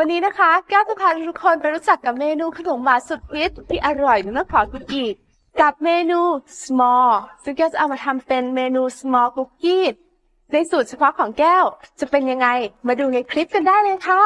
วันนี้นะคะแก้วจะพาทุกคนไปรู้จักกับเมนูขนมหวานสุดฮิตที่อร่อยและน่าขอคุกกี้กับเมนู small ซึ่งแก้วจะเอามาทำเป็นเมนู small cookie ในสูตรเฉพาะของแก้วจะเป็นยังไง มาดูในคลิปกันได้เลยค่ะ